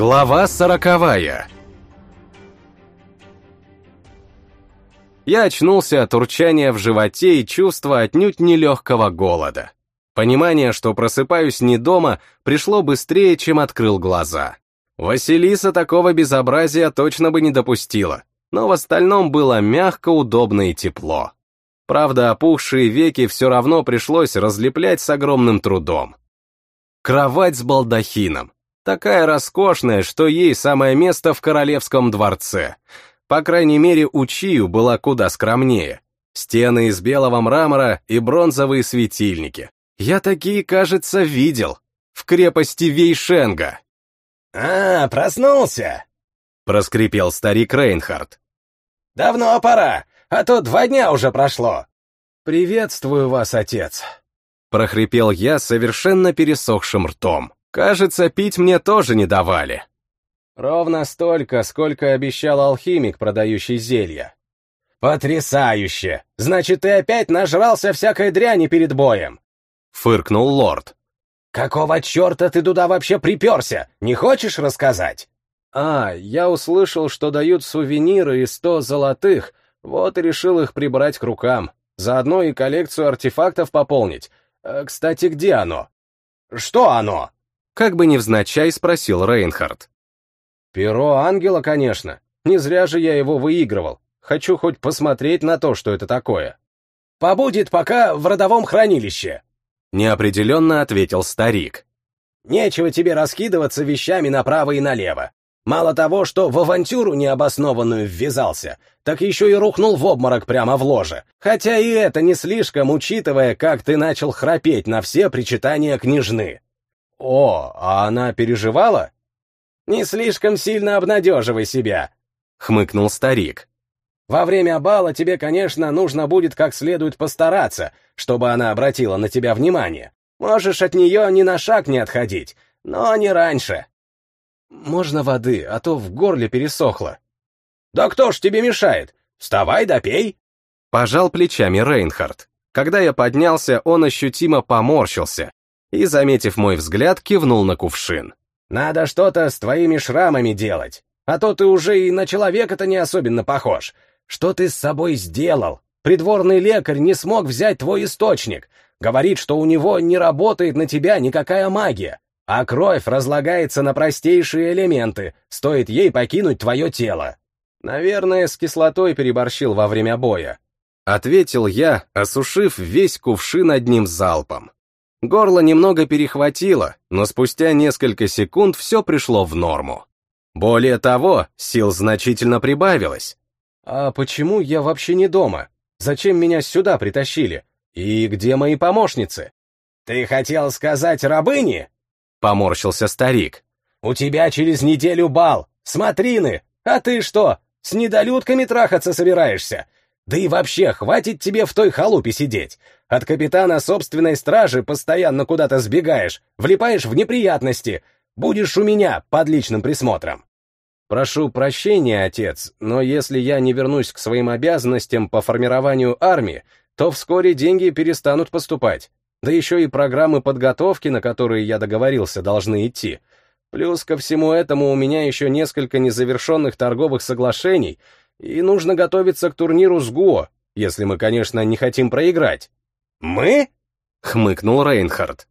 Глава сороковая Я очнулся от урчания в животе и чувства отнюдь нелегкого голода. Понимание, что просыпаюсь не дома, пришло быстрее, чем открыл глаза. Василиса такого безобразия точно бы не допустила, но в остальном было мягко, удобно и тепло. Правда, опухшие веки все равно пришлось разлеплять с огромным трудом. Кровать с балдахином. Такая роскошная, что ей самое место в королевском дворце. По крайней мере, у Чию была куда скромнее. Стены из белого мрамора и бронзовые светильники. Я такие, кажется, видел. В крепости Вейшенга. «А, проснулся!» — проскрипел старик Рейнхард. «Давно пора, а то два дня уже прошло». «Приветствую вас, отец», — прохрипел я совершенно пересохшим ртом. Кажется, пить мне тоже не давали. Ровно столько, сколько обещал алхимик, продающий зелья. «Потрясающе! Значит, ты опять нажрался всякой дряни перед боем!» — фыркнул лорд. «Какого черта ты туда вообще приперся? Не хочешь рассказать?» «А, я услышал, что дают сувениры и сто золотых, вот и решил их прибрать к рукам. Заодно и коллекцию артефактов пополнить. Э, кстати, где оно?» «Что оно?» Как бы невзначай спросил Рейнхард. Перо ангела, конечно. Не зря же я его выигрывал. Хочу хоть посмотреть на то, что это такое. Побудет пока в родовом хранилище. Неопределенно ответил старик. Нечего тебе раскидываться вещами направо и налево. Мало того, что в авантюру необоснованную ввязался, так еще и рухнул в обморок прямо в ложе. Хотя и это не слишком, учитывая, как ты начал храпеть на все причитания княжны. О, а она переживала? «Не слишком сильно обнадеживай себя», — хмыкнул старик. «Во время бала тебе, конечно, нужно будет как следует постараться, чтобы она обратила на тебя внимание. Можешь от нее ни на шаг не отходить, но не раньше». «Можно воды, а то в горле пересохло». «Да кто ж тебе мешает? Вставай да пей!» Пожал плечами Рейнхард. Когда я поднялся, он ощутимо поморщился и, заметив мой взгляд, кивнул на кувшин. Надо что-то с твоими шрамами делать, а то ты уже и на человека-то не особенно похож. Что ты с собой сделал? Придворный лекарь не смог взять твой источник. Говорит, что у него не работает на тебя никакая магия, а кровь разлагается на простейшие элементы, стоит ей покинуть твое тело. Наверное, с кислотой переборщил во время боя. Ответил я, осушив весь кувшин одним залпом. Горло немного перехватило, но спустя несколько секунд все пришло в норму. Более того, сил значительно прибавилось. А почему я вообще не дома? Зачем меня сюда притащили? И где мои помощницы? Ты хотел сказать рабыни? Поморщился старик. У тебя через неделю бал, смотрины, а ты что, с недолюдками трахаться собираешься? Да и вообще, хватит тебе в той халупе сидеть. От капитана собственной стражи постоянно куда-то сбегаешь, влипаешь в неприятности. Будешь у меня под личным присмотром. Прошу прощения, отец, но если я не вернусь к своим обязанностям по формированию армии, то вскоре деньги перестанут поступать. Да еще и программы подготовки, на которые я договорился, должны идти. Плюс ко всему этому у меня еще несколько незавершенных торговых соглашений, и нужно готовиться к турниру с ГУО, если мы, конечно, не хотим проиграть. «Мы?» — хмыкнул Рейнхард.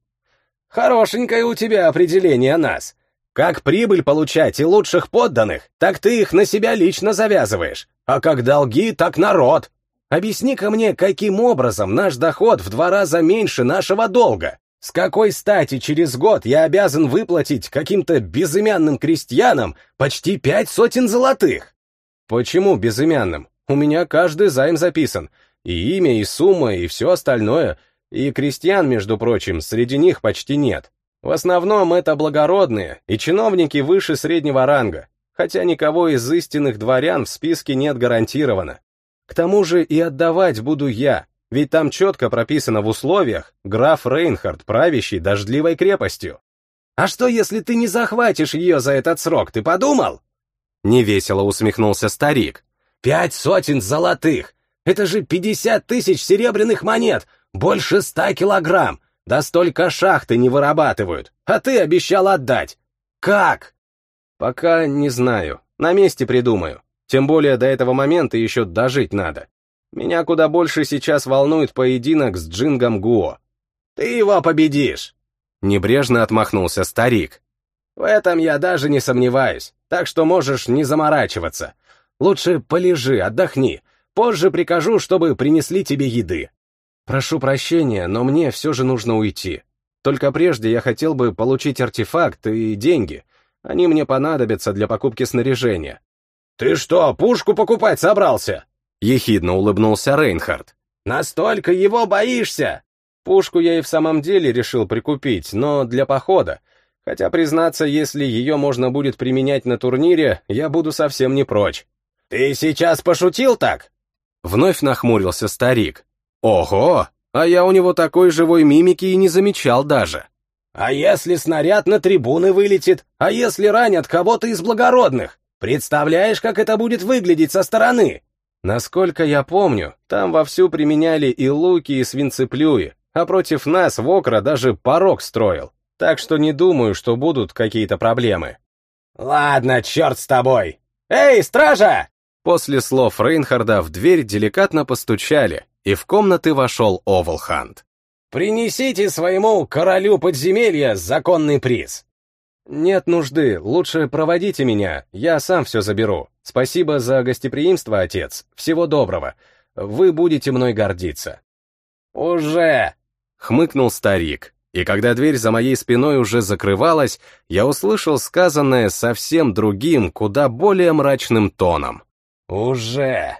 «Хорошенькое у тебя определение нас. Как прибыль получать и лучших подданных, так ты их на себя лично завязываешь, а как долги, так народ. Объясни-ка мне, каким образом наш доход в два раза меньше нашего долга? С какой стати через год я обязан выплатить каким-то безымянным крестьянам почти пять сотен золотых?» «Почему безымянным? У меня каждый займ записан, и имя, и сумма, и все остальное, и крестьян, между прочим, среди них почти нет. В основном это благородные и чиновники выше среднего ранга, хотя никого из истинных дворян в списке нет гарантированно. К тому же и отдавать буду я, ведь там четко прописано в условиях граф Рейнхард, правящий дождливой крепостью. А что, если ты не захватишь ее за этот срок, ты подумал? Невесело усмехнулся старик. Пять сотен золотых! Это же пятьдесят тысяч серебряных монет, больше ста килограмм. Да столько шахты не вырабатывают, а ты обещал отдать. Как? Пока не знаю, на месте придумаю. Тем более до этого момента еще дожить надо. Меня куда больше сейчас волнует поединок с Джингом Гуо. Ты его победишь. Небрежно отмахнулся старик. В этом я даже не сомневаюсь, так что можешь не заморачиваться. Лучше полежи, отдохни. Позже прикажу, чтобы принесли тебе еды. Прошу прощения, но мне все же нужно уйти. Только прежде я хотел бы получить артефакт и деньги. Они мне понадобятся для покупки снаряжения. «Ты что, пушку покупать собрался?» Ехидно улыбнулся Рейнхард. «Настолько его боишься?» Пушку я и в самом деле решил прикупить, но для похода. Хотя, признаться, если ее можно будет применять на турнире, я буду совсем не прочь. «Ты сейчас пошутил так?» Вновь нахмурился старик. «Ого! А я у него такой живой мимики и не замечал даже». «А если снаряд на трибуны вылетит? А если ранят кого-то из благородных? Представляешь, как это будет выглядеть со стороны?» Насколько я помню, там вовсю применяли и луки, и свинцеплюи, а против нас Вокра даже порог строил, так что не думаю, что будут какие-то проблемы. «Ладно, черт с тобой! Эй, стража!» После слов Рейнхарда в дверь деликатно постучали, и в комнаты вошел Овалхант. «Принесите своему королю подземелья законный приз!» «Нет нужды, лучше проводите меня, я сам все заберу. Спасибо за гостеприимство, отец, всего доброго. Вы будете мной гордиться». «Уже!» — хмыкнул старик, и когда дверь за моей спиной уже закрывалась, я услышал сказанное совсем другим, куда более мрачным тоном. «Уже!»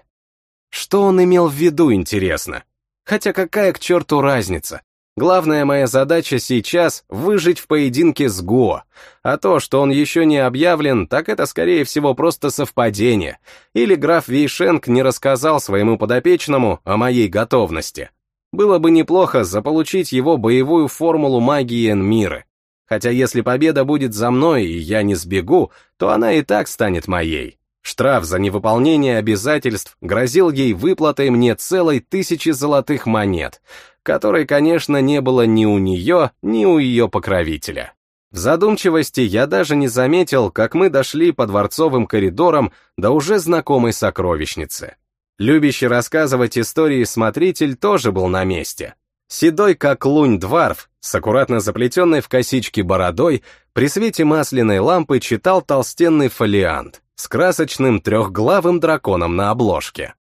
Что он имел в виду, интересно? Хотя какая к черту разница? Главная моя задача сейчас — выжить в поединке с Го, а то, что он еще не объявлен, так это, скорее всего, просто совпадение, или граф Вейшенк не рассказал своему подопечному о моей готовности. Было бы неплохо заполучить его боевую формулу магии Энмиры. Хотя если победа будет за мной и я не сбегу, то она и так станет моей. Штраф за невыполнение обязательств грозил ей выплатой мне целой тысячи золотых монет, которой, конечно, не было ни у нее, ни у ее покровителя. В задумчивости я даже не заметил, как мы дошли по дворцовым коридорам до уже знакомой сокровищницы. Любящий рассказывать истории смотритель тоже был на месте. Седой, как лунь дварф, с аккуратно заплетенной в косички бородой, при свете масляной лампы читал толстенный фолиант с красочным трехглавым драконом на обложке.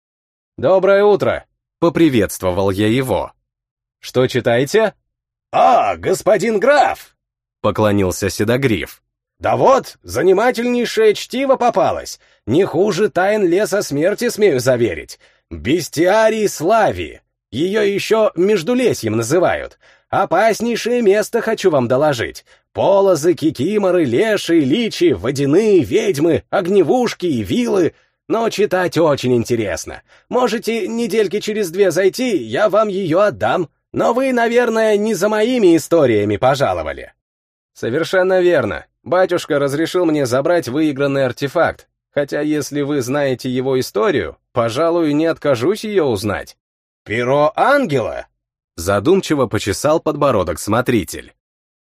«Доброе утро!» — поприветствовал я его. «Что читаете?» «А, господин граф!» — поклонился Седогриф. «Да вот, занимательнейшее чтиво попалось. Не хуже тайн леса смерти, смею заверить. Бестиарий Слави. Ее еще Междулесьем называют. Опаснейшее место хочу вам доложить. Полозы, кикиморы, леши, личи, водяные, ведьмы, огневушки и вилы. Но читать очень интересно. Можете недельки через две зайти, я вам ее отдам. Но вы, наверное, не за моими историями пожаловали. Совершенно верно. Батюшка разрешил мне забрать выигранный артефакт. Хотя если вы знаете его историю, пожалуй, не откажусь ее узнать. «Перо ангела?» Задумчиво почесал подбородок смотритель.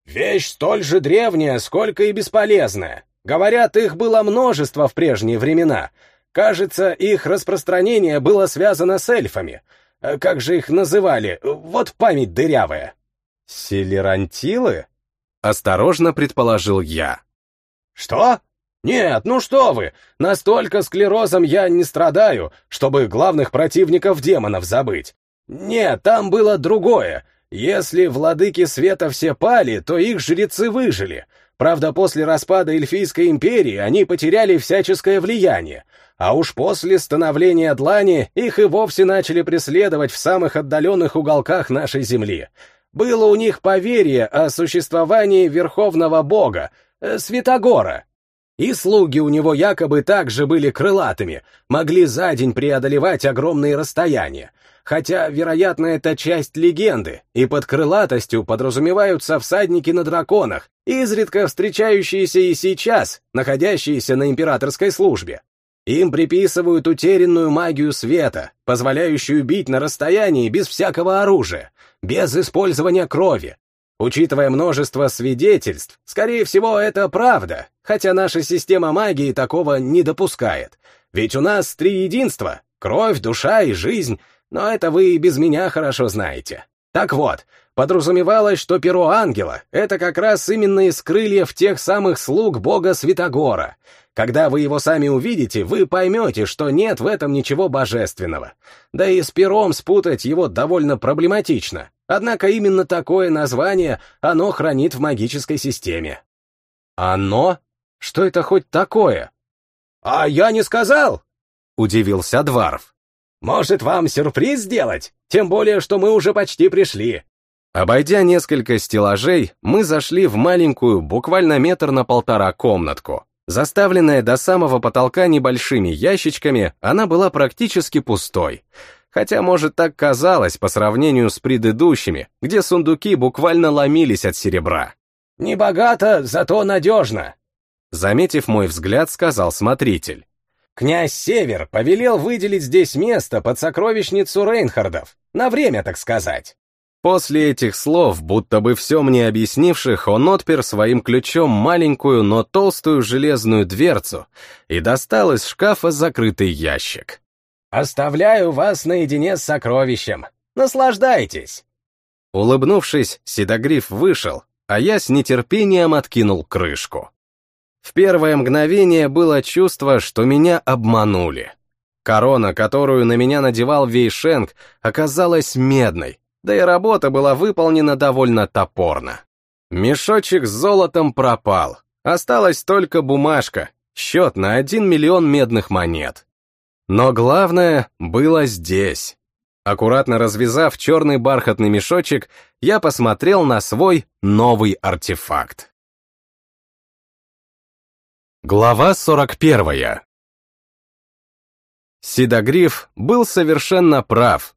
Вещь столь же древняя, сколько и бесполезная. Говорят, их было множество в прежние времена. Кажется, их распространение было связано с эльфами. Э, как же их называли? Вот память дырявая. Селерантилы? Осторожно предположил я. Что? Нет, ну что вы, настолько склерозом я не страдаю, чтобы главных противников демонов забыть. Нет, там было другое. Если владыки света все пали, то их жрецы выжили. Правда, после распада Эльфийской империи они потеряли всяческое влияние, а уж после становления Длани их и вовсе начали преследовать в самых отдаленных уголках нашей земли. Было у них поверье о существовании верховного бога, э, Святогора. И слуги у него якобы также были крылатыми, могли за день преодолевать огромные расстояния хотя, вероятно, это часть легенды, и под крылатостью подразумеваются всадники на драконах, изредка встречающиеся и сейчас, находящиеся на императорской службе. Им приписывают утерянную магию света, позволяющую бить на расстоянии без всякого оружия, без использования крови. Учитывая множество свидетельств, скорее всего, это правда, хотя наша система магии такого не допускает. Ведь у нас три единства — кровь, душа и жизнь, но это вы и без меня хорошо знаете. Так вот, подразумевалось, что перо ангела — это как раз именно из крыльев тех самых слуг бога Святогора. Когда вы его сами увидите, вы поймете, что нет в этом ничего божественного. Да и с пером спутать его довольно проблематично. Однако именно такое название оно хранит в магической системе. Оно? Что это хоть такое? А я не сказал! Удивился Дварф. Может, вам сюрприз сделать? Тем более, что мы уже почти пришли. Обойдя несколько стеллажей, мы зашли в маленькую, буквально метр на полтора комнатку. Заставленная до самого потолка небольшими ящичками, она была практически пустой. Хотя, может, так казалось по сравнению с предыдущими, где сундуки буквально ломились от серебра. «Не богато, зато надежно», — заметив мой взгляд, сказал смотритель. «Князь Север повелел выделить здесь место под сокровищницу Рейнхардов, на время, так сказать». После этих слов, будто бы все мне объяснивших, он отпер своим ключом маленькую, но толстую железную дверцу и достал из шкафа закрытый ящик. «Оставляю вас наедине с сокровищем. Наслаждайтесь!» Улыбнувшись, Седогриф вышел, а я с нетерпением откинул крышку. В первое мгновение было чувство, что меня обманули. Корона, которую на меня надевал Вейшенг, оказалась медной, да и работа была выполнена довольно топорно. Мешочек с золотом пропал, осталась только бумажка, счет на 1 миллион медных монет. Но главное было здесь. Аккуратно развязав черный бархатный мешочек, я посмотрел на свой новый артефакт. Глава 41 Сидогриф был совершенно прав,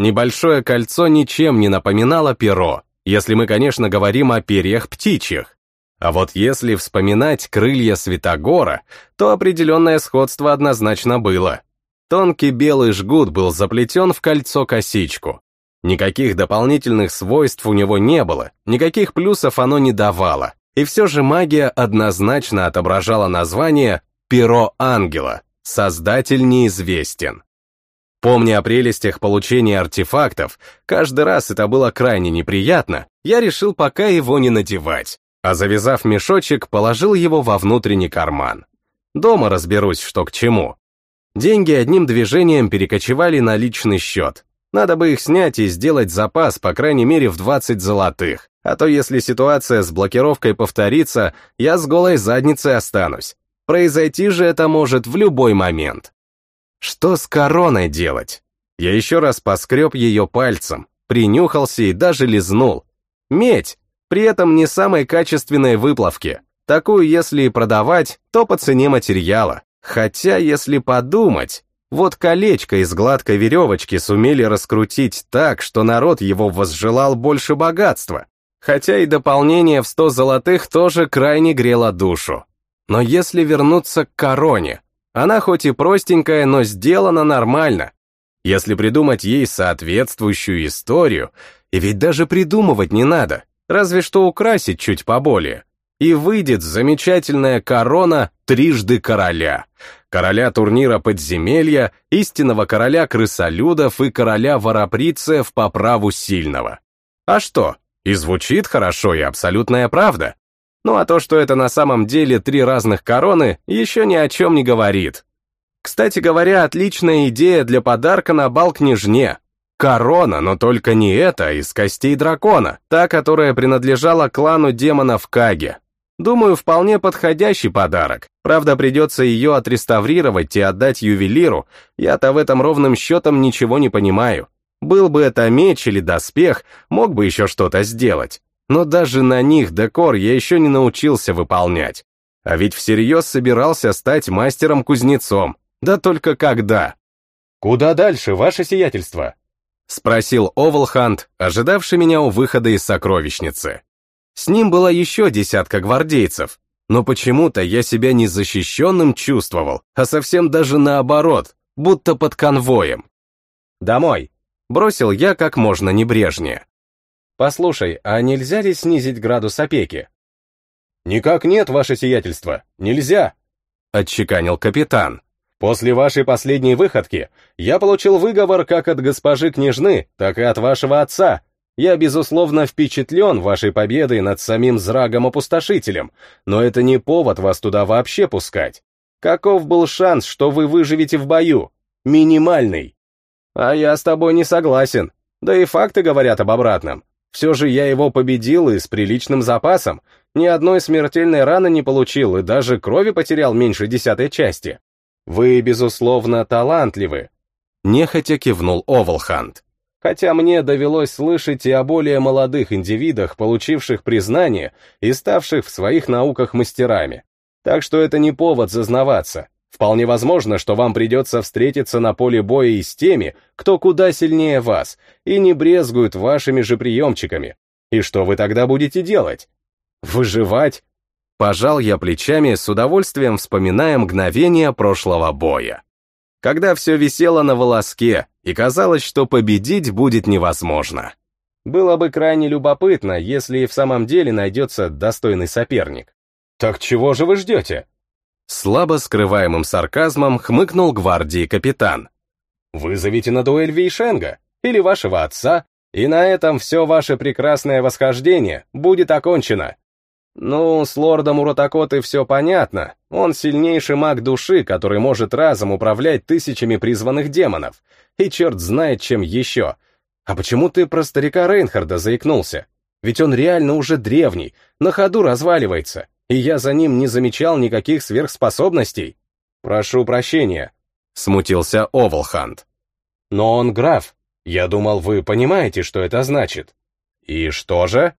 Небольшое кольцо ничем не напоминало перо, если мы, конечно, говорим о перьях птичьих. А вот если вспоминать крылья Святогора, то определенное сходство однозначно было. Тонкий белый жгут был заплетен в кольцо-косичку. Никаких дополнительных свойств у него не было, никаких плюсов оно не давало. И все же магия однозначно отображала название «Перо ангела», создатель неизвестен. Помня о прелестях получения артефактов, каждый раз это было крайне неприятно, я решил пока его не надевать, а завязав мешочек, положил его во внутренний карман. Дома разберусь, что к чему. Деньги одним движением перекочевали на личный счет. Надо бы их снять и сделать запас, по крайней мере, в 20 золотых. А то если ситуация с блокировкой повторится, я с голой задницей останусь. Произойти же это может в любой момент. Что с короной делать? Я еще раз поскреб ее пальцем, принюхался и даже лизнул. Медь, при этом не самой качественной выплавки. Такую, если и продавать, то по цене материала. Хотя, если подумать, вот колечко из гладкой веревочки сумели раскрутить так, что народ его возжелал больше богатства. Хотя и дополнение в сто золотых тоже крайне грело душу. Но если вернуться к короне, она хоть и простенькая, но сделана нормально. Если придумать ей соответствующую историю, и ведь даже придумывать не надо, разве что украсить чуть поболее, и выйдет замечательная корона трижды короля. Короля турнира подземелья, истинного короля крысолюдов и короля вороприциев по праву сильного. А что, и звучит хорошо, и абсолютная правда. Ну а то, что это на самом деле три разных короны, еще ни о чем не говорит. Кстати говоря, отличная идея для подарка на бал княжне. Корона, но только не эта, а из костей дракона, та, которая принадлежала клану демонов Каге. Думаю, вполне подходящий подарок. Правда, придется ее отреставрировать и отдать ювелиру. Я-то в этом ровным счетом ничего не понимаю. Был бы это меч или доспех, мог бы еще что-то сделать но даже на них декор я еще не научился выполнять. А ведь всерьез собирался стать мастером-кузнецом. Да только когда? «Куда дальше, ваше сиятельство?» — спросил Овалхант, ожидавший меня у выхода из сокровищницы. С ним была еще десятка гвардейцев, но почему-то я себя не защищенным чувствовал, а совсем даже наоборот, будто под конвоем. «Домой», — бросил я как можно небрежнее. Послушай, а нельзя ли снизить градус опеки? Никак нет, ваше сиятельство, нельзя, отчеканил капитан. После вашей последней выходки я получил выговор как от госпожи княжны, так и от вашего отца. Я, безусловно, впечатлен вашей победой над самим Зрагом-опустошителем, но это не повод вас туда вообще пускать. Каков был шанс, что вы выживете в бою? Минимальный. А я с тобой не согласен. Да и факты говорят об обратном. Все же я его победил и с приличным запасом. Ни одной смертельной раны не получил и даже крови потерял меньше десятой части. Вы, безусловно, талантливы. Нехотя кивнул Овалхант. Хотя мне довелось слышать и о более молодых индивидах, получивших признание и ставших в своих науках мастерами. Так что это не повод зазнаваться. Вполне возможно, что вам придется встретиться на поле боя и с теми, кто куда сильнее вас, и не брезгуют вашими же приемчиками. И что вы тогда будете делать? Выживать? Пожал я плечами, с удовольствием вспоминая мгновение прошлого боя. Когда все висело на волоске, и казалось, что победить будет невозможно. Было бы крайне любопытно, если и в самом деле найдется достойный соперник. Так чего же вы ждете? Слабо скрываемым сарказмом хмыкнул гвардии капитан. Вызовите на дуэль Вейшенга или вашего отца, и на этом все ваше прекрасное восхождение будет окончено. Ну, с лордом Уротакоты все понятно. Он сильнейший маг души, который может разом управлять тысячами призванных демонов. И черт знает, чем еще. А почему ты про старика Рейнхарда заикнулся? Ведь он реально уже древний, на ходу разваливается, и я за ним не замечал никаких сверхспособностей. Прошу прощения, смутился Овалхант. Но он граф. Я думал, вы понимаете, что это значит. И что же?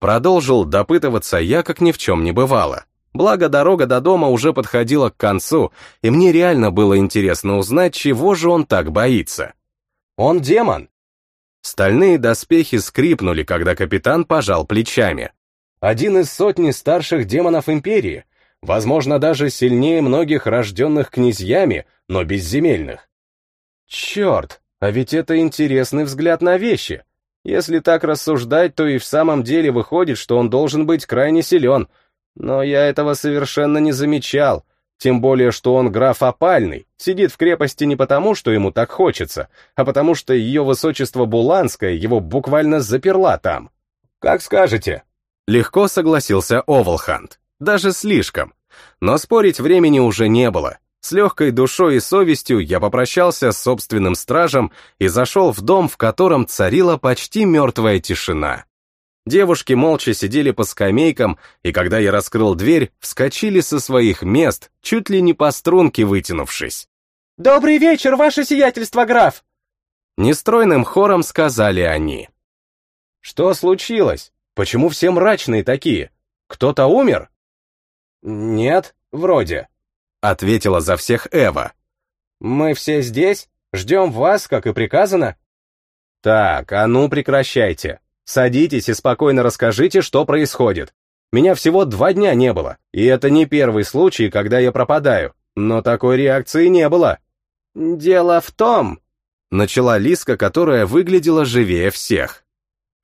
Продолжил допытываться я, как ни в чем не бывало. Благо, дорога до дома уже подходила к концу, и мне реально было интересно узнать, чего же он так боится. Он демон. Стальные доспехи скрипнули, когда капитан пожал плечами. Один из сотни старших демонов Империи, возможно, даже сильнее многих рожденных князьями, но безземельных. Черт, а ведь это интересный взгляд на вещи. Если так рассуждать, то и в самом деле выходит, что он должен быть крайне силен. Но я этого совершенно не замечал, тем более, что он граф опальный, сидит в крепости не потому, что ему так хочется, а потому что ее высочество Буланское его буквально заперла там. «Как скажете», — легко согласился Овалхант, даже слишком. Но спорить времени уже не было. С легкой душой и совестью я попрощался с собственным стражем и зашел в дом, в котором царила почти мертвая тишина. Девушки молча сидели по скамейкам, и когда я раскрыл дверь, вскочили со своих мест, чуть ли не по струнке вытянувшись. «Добрый вечер, ваше сиятельство, граф!» Нестройным хором сказали они. «Что случилось? Почему все мрачные такие? Кто-то умер?» «Нет, вроде», ответила за всех Эва. «Мы все здесь, ждем вас, как и приказано». «Так, а ну прекращайте. Садитесь и спокойно расскажите, что происходит. Меня всего два дня не было, и это не первый случай, когда я пропадаю, но такой реакции не было». «Дело в том», — начала Лиска, которая выглядела живее всех,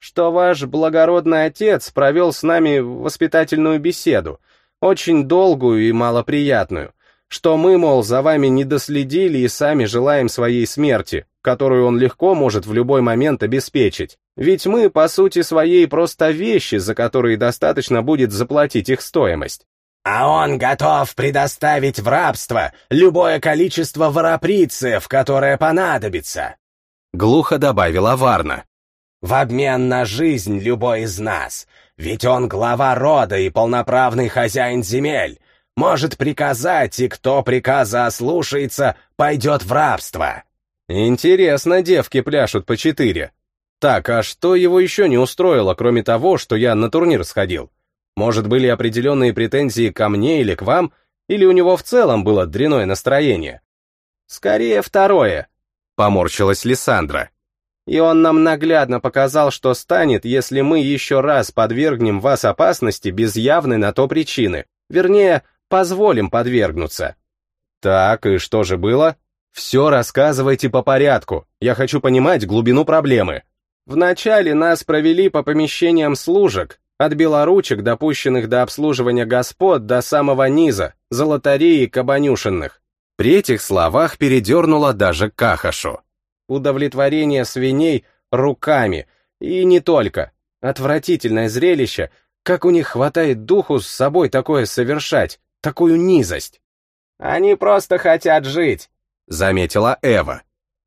«что ваш благородный отец провел с нами воспитательную беседу, очень долгую и малоприятную что мы, мол, за вами не доследили и сами желаем своей смерти, которую он легко может в любой момент обеспечить. Ведь мы, по сути своей, просто вещи, за которые достаточно будет заплатить их стоимость. А он готов предоставить в рабство любое количество вороприцев, которое понадобится. Глухо добавила Варна. В обмен на жизнь любой из нас, ведь он глава рода и полноправный хозяин земель, может приказать, и кто приказа ослушается, пойдет в рабство. Интересно, девки пляшут по четыре. Так, а что его еще не устроило, кроме того, что я на турнир сходил? Может, были определенные претензии ко мне или к вам, или у него в целом было дряное настроение? Скорее второе, поморщилась Лиссандра. И он нам наглядно показал, что станет, если мы еще раз подвергнем вас опасности без явной на то причины. Вернее, позволим подвергнуться. Так, и что же было? Все рассказывайте по порядку, я хочу понимать глубину проблемы. Вначале нас провели по помещениям служек, от белоручек, допущенных до обслуживания господ, до самого низа, золотарей и кабанюшенных. При этих словах передернуло даже кахашу. Удовлетворение свиней руками, и не только. Отвратительное зрелище, как у них хватает духу с собой такое совершать, такую низость. Они просто хотят жить, заметила Эва.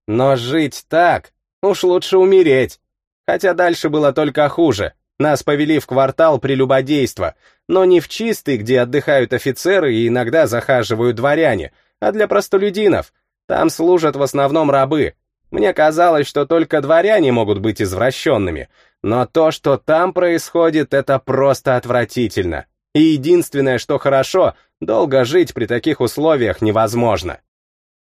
Но жить так, уж лучше умереть. Хотя дальше было только хуже. Нас повели в квартал прелюбодейства, но не в чистый, где отдыхают офицеры и иногда захаживают дворяне, а для простолюдинов. Там служат в основном рабы. Мне казалось, что только дворяне могут быть извращенными, но то, что там происходит, это просто отвратительно. И единственное, что хорошо, долго жить при таких условиях невозможно.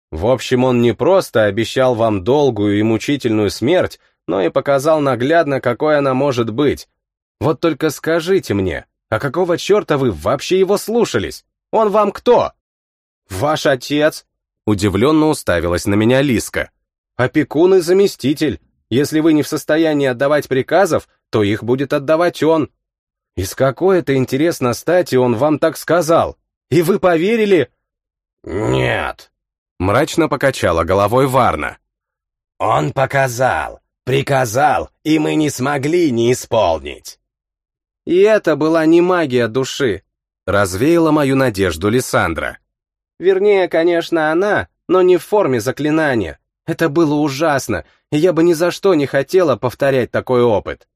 В общем, он не просто обещал вам долгую и мучительную смерть, но и показал наглядно, какой она может быть. Вот только скажите мне, а какого черта вы вообще его слушались? Он вам кто? Ваш отец? Удивленно уставилась на меня Лиска. Опекун и заместитель. Если вы не в состоянии отдавать приказов, то их будет отдавать он. И с какой это интересно стати он вам так сказал? И вы поверили? Нет. Мрачно покачала головой Варна. Он показал, приказал, и мы не смогли не исполнить. И это была не магия души, развеяла мою надежду Лиссандра. Вернее, конечно, она, но не в форме заклинания. Это было ужасно, и я бы ни за что не хотела повторять такой опыт.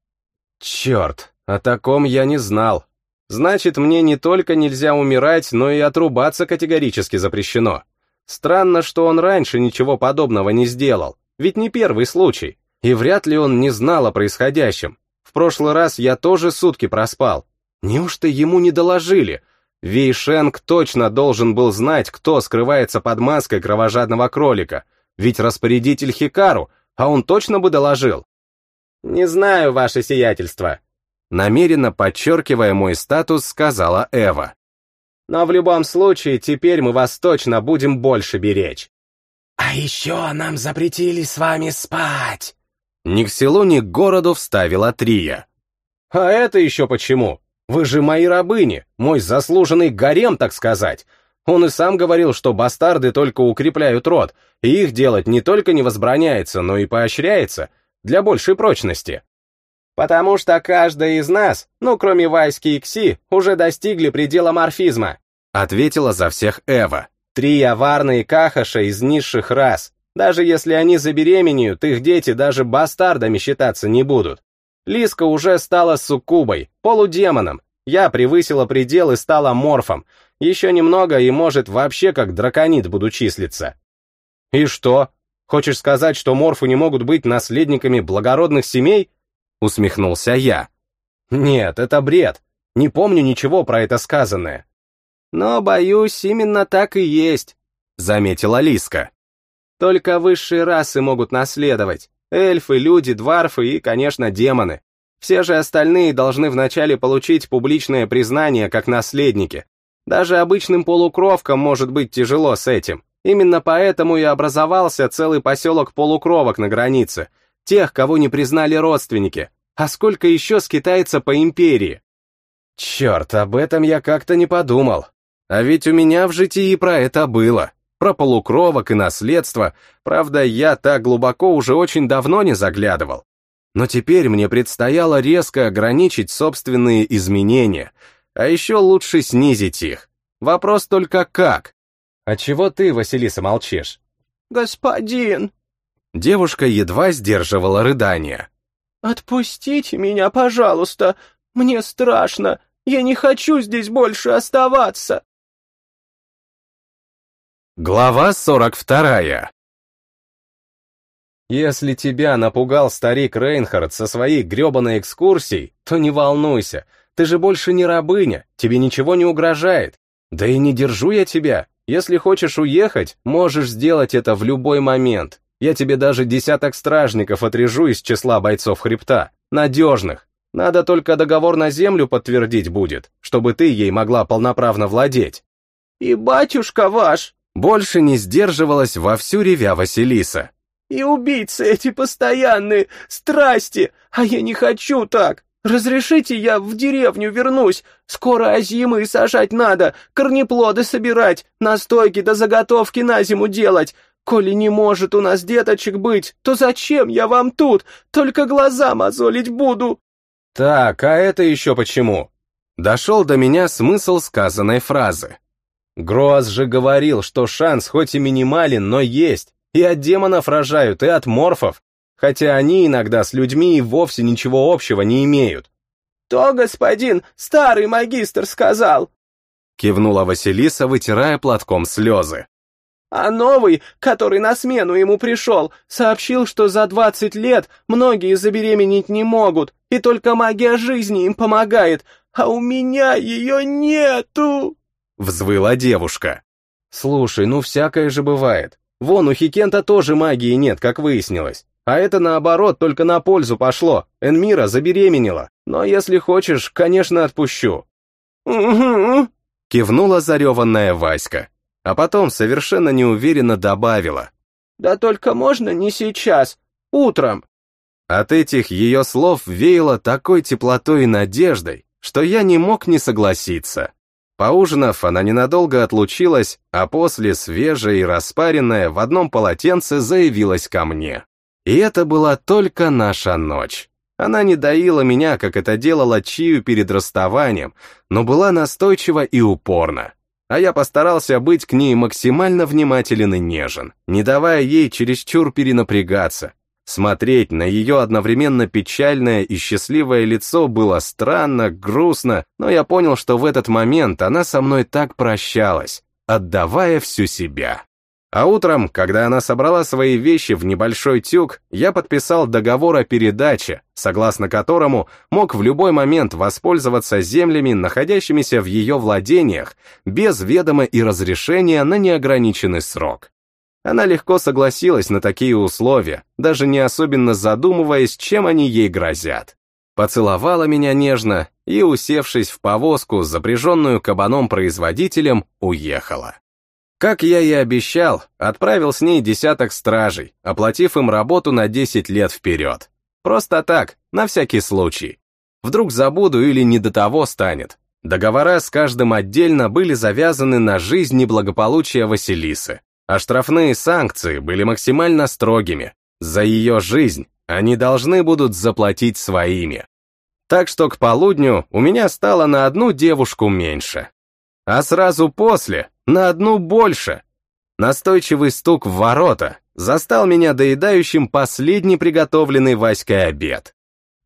Черт, о таком я не знал. Значит, мне не только нельзя умирать, но и отрубаться категорически запрещено. Странно, что он раньше ничего подобного не сделал, ведь не первый случай, и вряд ли он не знал о происходящем. В прошлый раз я тоже сутки проспал. Неужто ему не доложили? Вей Шенг точно должен был знать, кто скрывается под маской кровожадного кролика, ведь распорядитель Хикару, а он точно бы доложил. «Не знаю, ваше сиятельство», намеренно подчеркивая мой статус, сказала Эва. «Но в любом случае, теперь мы вас точно будем больше беречь». «А еще нам запретили с вами спать!» Ни к селу, ни к городу вставила Трия. «А это еще почему? Вы же мои рабыни, мой заслуженный гарем, так сказать. Он и сам говорил, что бастарды только укрепляют род, и их делать не только не возбраняется, но и поощряется, для большей прочности. Потому что каждая из нас, ну кроме Вайски и Кси, уже достигли предела морфизма. Ответила за всех Эва. Три аварные кахаша из низших рас, даже если они забеременеют, их дети даже бастардами считаться не будут. Лиска уже стала суккубой, полудемоном. Я превысила предел и стала морфом. Еще немного и может вообще как драконит буду числиться. И что? Хочешь сказать, что морфы не могут быть наследниками благородных семей? Усмехнулся я. Нет, это бред. Не помню ничего про это сказанное. Но, боюсь, именно так и есть, заметила Лиска. Только высшие расы могут наследовать. Эльфы, люди, дварфы и, конечно, демоны. Все же остальные должны вначале получить публичное признание как наследники. Даже обычным полукровкам может быть тяжело с этим. Именно поэтому и образовался целый поселок полукровок на границе. Тех, кого не признали родственники. А сколько еще скитается по империи? Черт, об этом я как-то не подумал. А ведь у меня в житии про это было про полукровок и наследство, правда, я так глубоко уже очень давно не заглядывал. Но теперь мне предстояло резко ограничить собственные изменения, а еще лучше снизить их. Вопрос только как? А чего ты, Василиса, молчишь? Господин! Девушка едва сдерживала рыдания. «Отпустите меня, пожалуйста! Мне страшно! Я не хочу здесь больше оставаться!» Глава 42 Если тебя напугал старик Рейнхард со своей гребаной экскурсией, то не волнуйся, ты же больше не рабыня, тебе ничего не угрожает. Да и не держу я тебя. Если хочешь уехать, можешь сделать это в любой момент. Я тебе даже десяток стражников отрежу из числа бойцов хребта, надежных. Надо только договор на землю подтвердить будет, чтобы ты ей могла полноправно владеть. «И батюшка ваш!» Больше не сдерживалась во всю ревя Василиса. И убийцы эти постоянные, страсти, а я не хочу так. Разрешите я в деревню вернусь, скоро озимы сажать надо, корнеплоды собирать, настойки до заготовки на зиму делать. Коли не может у нас деточек быть, то зачем я вам тут? Только глаза мозолить буду. Так, а это еще почему? Дошел до меня смысл сказанной фразы. Гроз же говорил, что шанс хоть и минимален, но есть. И от демонов рожают, и от морфов. Хотя они иногда с людьми и вовсе ничего общего не имеют. «То господин старый магистр сказал», — кивнула Василиса, вытирая платком слезы. А новый, который на смену ему пришел, сообщил, что за двадцать лет многие забеременеть не могут, и только магия жизни им помогает, а у меня ее нету!» Взвыла девушка. «Слушай, ну всякое же бывает. Вон, у Хикента тоже магии нет, как выяснилось. А это, наоборот, только на пользу пошло. Энмира забеременела. Но если хочешь, конечно, отпущу». «Угу», — кивнула зареванная Васька. А потом совершенно неуверенно добавила. «Да только можно не сейчас, утром». От этих ее слов веяло такой теплотой и надеждой, что я не мог не согласиться. Поужинав, она ненадолго отлучилась, а после, свежая и распаренная, в одном полотенце заявилась ко мне. И это была только наша ночь. Она не доила меня, как это делала Чию перед расставанием, но была настойчива и упорна. А я постарался быть к ней максимально внимателен и нежен, не давая ей чересчур перенапрягаться, Смотреть на ее одновременно печальное и счастливое лицо было странно, грустно, но я понял, что в этот момент она со мной так прощалась, отдавая всю себя. А утром, когда она собрала свои вещи в небольшой тюк, я подписал договор о передаче, согласно которому мог в любой момент воспользоваться землями, находящимися в ее владениях, без ведома и разрешения на неограниченный срок. Она легко согласилась на такие условия, даже не особенно задумываясь, чем они ей грозят. Поцеловала меня нежно и, усевшись в повозку, запряженную кабаном-производителем, уехала. Как я и обещал, отправил с ней десяток стражей, оплатив им работу на 10 лет вперед. Просто так, на всякий случай. Вдруг забуду или не до того станет. Договора с каждым отдельно были завязаны на жизнь и благополучие Василисы а штрафные санкции были максимально строгими. За ее жизнь они должны будут заплатить своими. Так что к полудню у меня стало на одну девушку меньше. А сразу после на одну больше. Настойчивый стук в ворота застал меня доедающим последний приготовленный Васькой обед.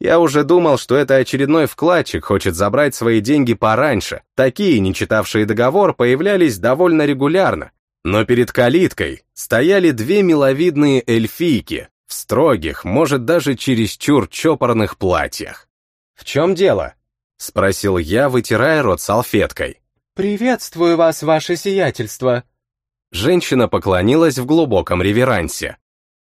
Я уже думал, что это очередной вкладчик хочет забрать свои деньги пораньше. Такие, не читавшие договор, появлялись довольно регулярно, но перед калиткой стояли две миловидные эльфийки в строгих, может даже чересчур чопорных платьях. «В чем дело?» — спросил я, вытирая рот салфеткой. «Приветствую вас, ваше сиятельство!» Женщина поклонилась в глубоком реверансе.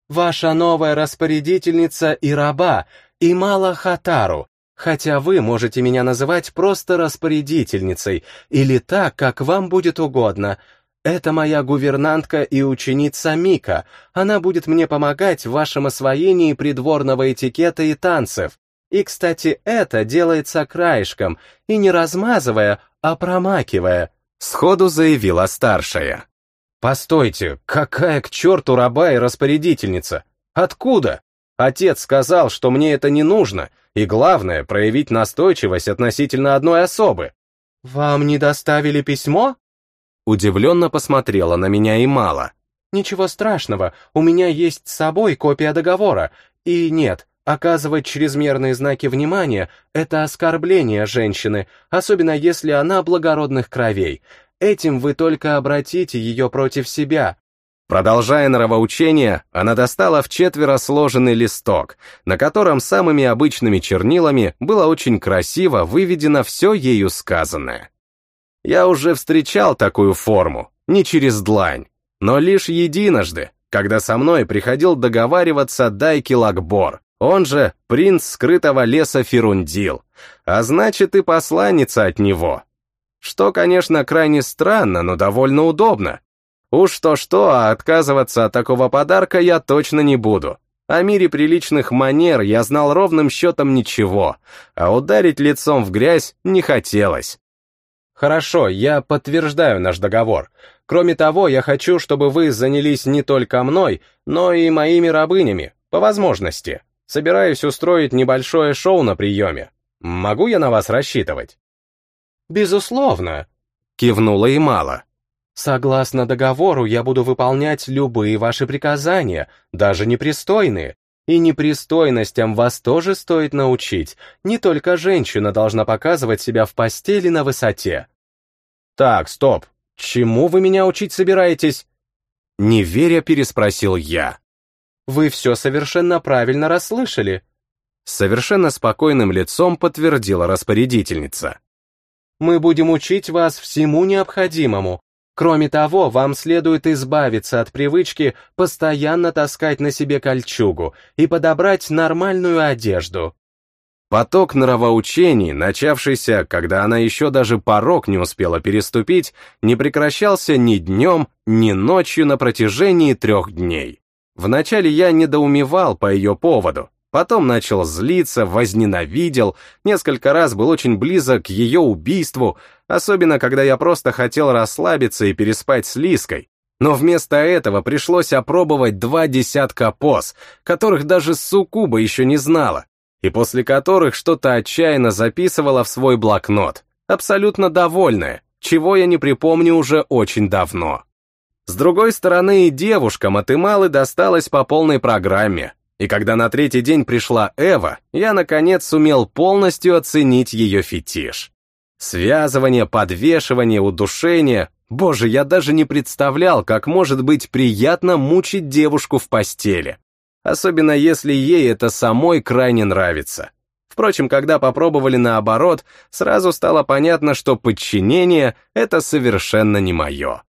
«Ваша новая распорядительница и раба, Имала Хатару, хотя вы можете меня называть просто распорядительницей или так, как вам будет угодно, это моя гувернантка и ученица Мика. Она будет мне помогать в вашем освоении придворного этикета и танцев. И, кстати, это делается краешком, и не размазывая, а промакивая. Сходу заявила старшая. Постойте, какая к черту раба и распорядительница? Откуда? Отец сказал, что мне это не нужно, и главное, проявить настойчивость относительно одной особы. Вам не доставили письмо? Удивленно посмотрела на меня и мало. «Ничего страшного, у меня есть с собой копия договора. И нет, оказывать чрезмерные знаки внимания — это оскорбление женщины, особенно если она благородных кровей. Этим вы только обратите ее против себя». Продолжая нравоучение, она достала в четверо сложенный листок, на котором самыми обычными чернилами было очень красиво выведено все ею сказанное. Я уже встречал такую форму, не через длань, но лишь единожды, когда со мной приходил договариваться Дайки Лакбор, он же принц скрытого леса Ферундил, а значит и посланница от него. Что, конечно, крайне странно, но довольно удобно. Уж то-что, а отказываться от такого подарка я точно не буду. О мире приличных манер я знал ровным счетом ничего, а ударить лицом в грязь не хотелось. Хорошо, я подтверждаю наш договор. Кроме того, я хочу, чтобы вы занялись не только мной, но и моими рабынями, по возможности. Собираюсь устроить небольшое шоу на приеме. Могу я на вас рассчитывать? Безусловно, кивнула и мало. Согласно договору, я буду выполнять любые ваши приказания, даже непристойные. И непристойностям вас тоже стоит научить. Не только женщина должна показывать себя в постели на высоте. Так, стоп. Чему вы меня учить собираетесь? Не веря, переспросил я. Вы все совершенно правильно расслышали. Совершенно спокойным лицом подтвердила распорядительница. Мы будем учить вас всему необходимому, Кроме того, вам следует избавиться от привычки постоянно таскать на себе кольчугу и подобрать нормальную одежду. Поток нравоучений, начавшийся, когда она еще даже порог не успела переступить, не прекращался ни днем, ни ночью на протяжении трех дней. Вначале я недоумевал по ее поводу, потом начал злиться, возненавидел, несколько раз был очень близок к ее убийству, особенно когда я просто хотел расслабиться и переспать с Лиской. Но вместо этого пришлось опробовать два десятка поз, которых даже Сукуба еще не знала, и после которых что-то отчаянно записывала в свой блокнот, абсолютно довольная, чего я не припомню уже очень давно. С другой стороны, и девушкам от Ималы досталось по полной программе, и когда на третий день пришла Эва, я наконец сумел полностью оценить ее фетиш. Связывание, подвешивание, удушение. Боже, я даже не представлял, как может быть приятно мучить девушку в постели. Особенно если ей это самой крайне нравится. Впрочем, когда попробовали наоборот, сразу стало понятно, что подчинение — это совершенно не мое.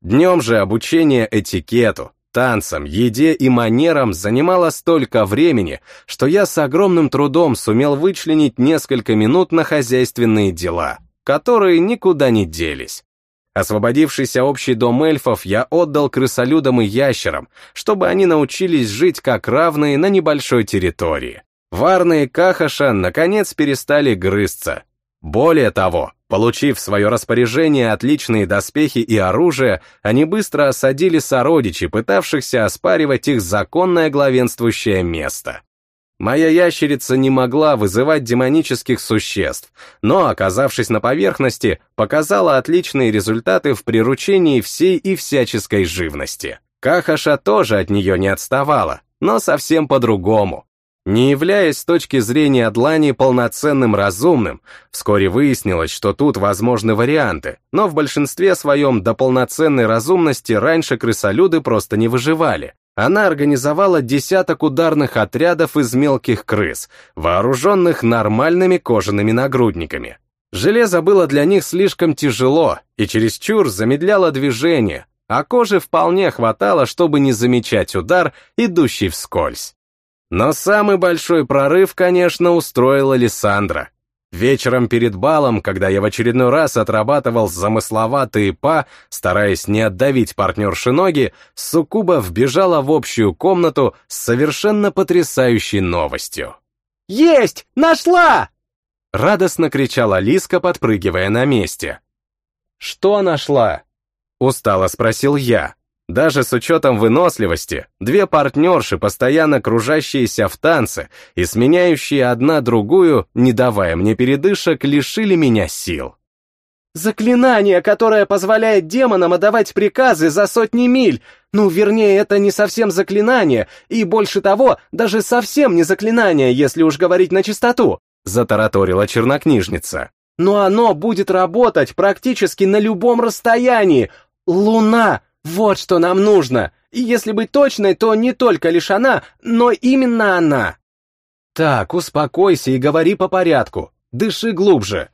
Днем же обучение этикету, танцам, еде и манерам занимало столько времени, что я с огромным трудом сумел вычленить несколько минут на хозяйственные дела, которые никуда не делись. Освободившийся общий дом эльфов я отдал крысолюдам и ящерам, чтобы они научились жить как равные на небольшой территории. Варные Кахаша наконец перестали грызться. Более того, Получив в свое распоряжение отличные доспехи и оружие, они быстро осадили сородичей, пытавшихся оспаривать их законное главенствующее место. Моя ящерица не могла вызывать демонических существ, но, оказавшись на поверхности, показала отличные результаты в приручении всей и всяческой живности. Кахаша тоже от нее не отставала, но совсем по-другому. Не являясь с точки зрения длани полноценным разумным, вскоре выяснилось, что тут возможны варианты, но в большинстве своем до полноценной разумности раньше крысолюды просто не выживали. Она организовала десяток ударных отрядов из мелких крыс, вооруженных нормальными кожаными нагрудниками. Железо было для них слишком тяжело и чересчур замедляло движение, а кожи вполне хватало, чтобы не замечать удар, идущий вскользь. Но самый большой прорыв, конечно, устроила Лиссандра. Вечером перед балом, когда я в очередной раз отрабатывал замысловатые па, стараясь не отдавить партнерши ноги, Сукуба вбежала в общую комнату с совершенно потрясающей новостью. «Есть! Нашла!» Радостно кричала Лиска, подпрыгивая на месте. «Что нашла?» Устало спросил я. Даже с учетом выносливости, две партнерши, постоянно кружащиеся в танце и сменяющие одна другую, не давая мне передышек, лишили меня сил. Заклинание, которое позволяет демонам отдавать приказы за сотни миль. Ну, вернее, это не совсем заклинание, и больше того, даже совсем не заклинание, если уж говорить на чистоту, затараторила чернокнижница. Но оно будет работать практически на любом расстоянии. Луна вот что нам нужно. И если быть точной, то не только лишь она, но именно она. Так, успокойся и говори по порядку. Дыши глубже.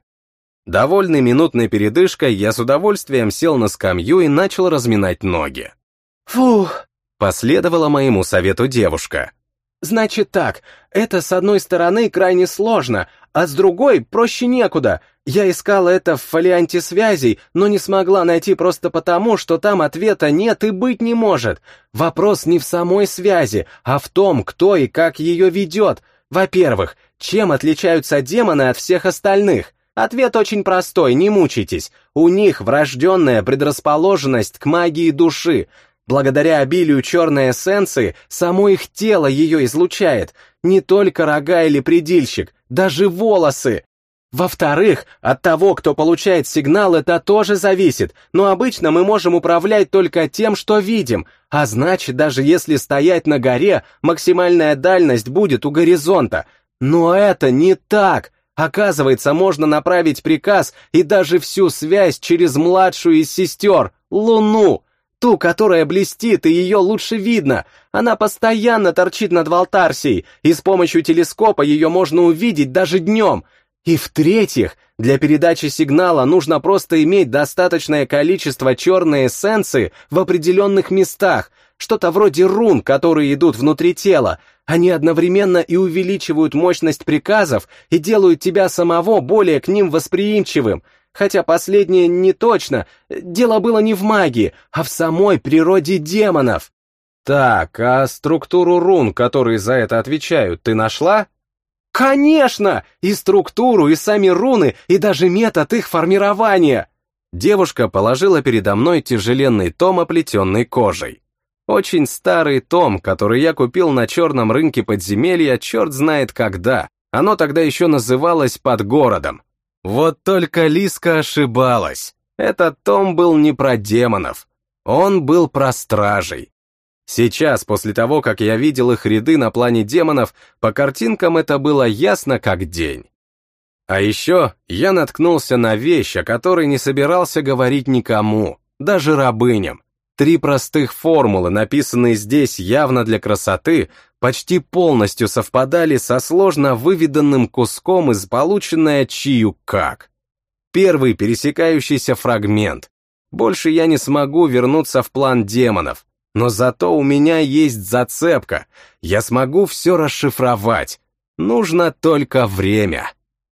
Довольный минутной передышкой, я с удовольствием сел на скамью и начал разминать ноги. Фух, последовала моему совету девушка. Значит так, это с одной стороны крайне сложно, а с другой проще некуда. Я искала это в фолианте связей, но не смогла найти просто потому, что там ответа нет и быть не может. Вопрос не в самой связи, а в том, кто и как ее ведет. Во-первых, чем отличаются демоны от всех остальных? Ответ очень простой, не мучайтесь. У них врожденная предрасположенность к магии души. Благодаря обилию черной эссенции, само их тело ее излучает, не только рога или предильщик, даже волосы. Во-вторых, от того, кто получает сигнал, это тоже зависит, но обычно мы можем управлять только тем, что видим, а значит, даже если стоять на горе, максимальная дальность будет у горизонта. Но это не так. Оказывается, можно направить приказ и даже всю связь через младшую из сестер, Луну. Ту, которая блестит, и ее лучше видно. Она постоянно торчит над Валтарсией, и с помощью телескопа ее можно увидеть даже днем. И в-третьих, для передачи сигнала нужно просто иметь достаточное количество черной эссенции в определенных местах, что-то вроде рун, которые идут внутри тела. Они одновременно и увеличивают мощность приказов и делают тебя самого более к ним восприимчивым хотя последнее не точно, дело было не в магии, а в самой природе демонов. Так, а структуру рун, которые за это отвечают, ты нашла? Конечно! И структуру, и сами руны, и даже метод их формирования. Девушка положила передо мной тяжеленный том, оплетенный кожей. Очень старый том, который я купил на черном рынке подземелья черт знает когда. Оно тогда еще называлось «Под городом». Вот только Лиска ошибалась. Этот том был не про демонов. Он был про стражей. Сейчас, после того, как я видел их ряды на плане демонов, по картинкам это было ясно как день. А еще я наткнулся на вещь, о которой не собирался говорить никому, даже рабыням. Три простых формулы, написанные здесь явно для красоты, почти полностью совпадали со сложно выведанным куском из полученной чию как. Первый пересекающийся фрагмент. Больше я не смогу вернуться в план демонов, но зато у меня есть зацепка. Я смогу все расшифровать. Нужно только время.